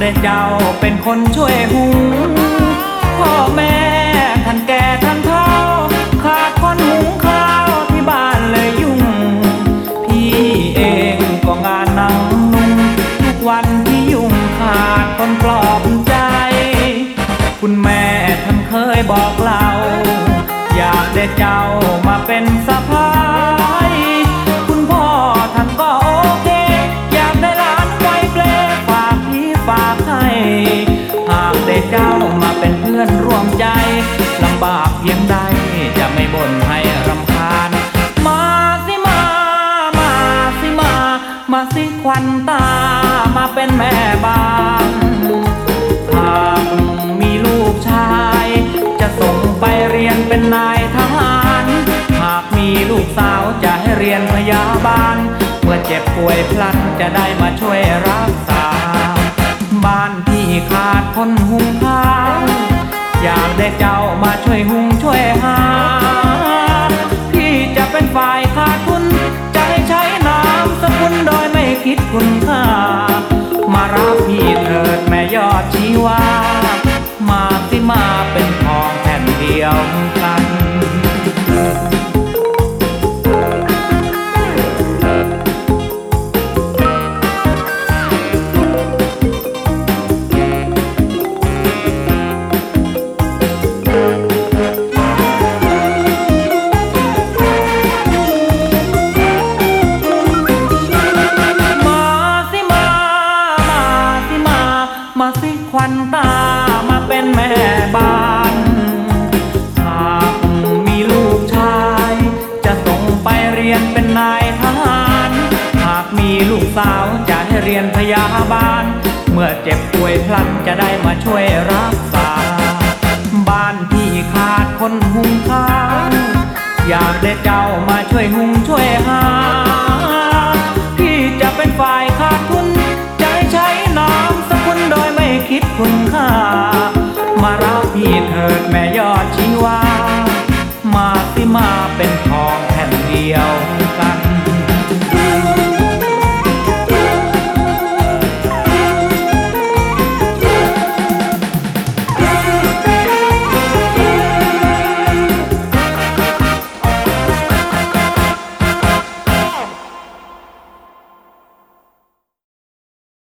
ได้เจ้าเป็นคนช่วยหุงพ่อแม่ ลำบากเพียงใดจะไม่บ่นให้รำคาญ มาสิมา มาสิมา มาสิควันตา มาเป็นแม่บ้านหากมีลูกชาย จะส่งไปเรียนเป็นนายทหาร หากมีลูกสาวจะให้เรียนพยาบาล เมื่อเจ็บป่วยพลันจะได้มาช่วยรักษา บ้านที่ขาดคนหุง แม่เจ้ามาช่วยหุงช่วยหา พี่จะเป็นฝ่ายขาดทุน จะให้ใช้น้ำสกุลโดยไม่คิดคุณค่า มารับพี่เถิดแม่ยอดชีวา มาสิควันตามาเป็นแม่บ้านหากมีลูกชาย จะส่งไปเรียนเป็นนายทหาร หากมีลูกสาวจะให้เรียนพยาบาล เมื่อเจ็บป่วยพลันจะได้มาช่วยรักษา บ้านที่ขาดคนหุงข้าวอยากได้เจ้ามาช่วยหุงช่วยหา ถิดแม่ยอดชีวามาสิมาเป็นทองแผ่นเดียว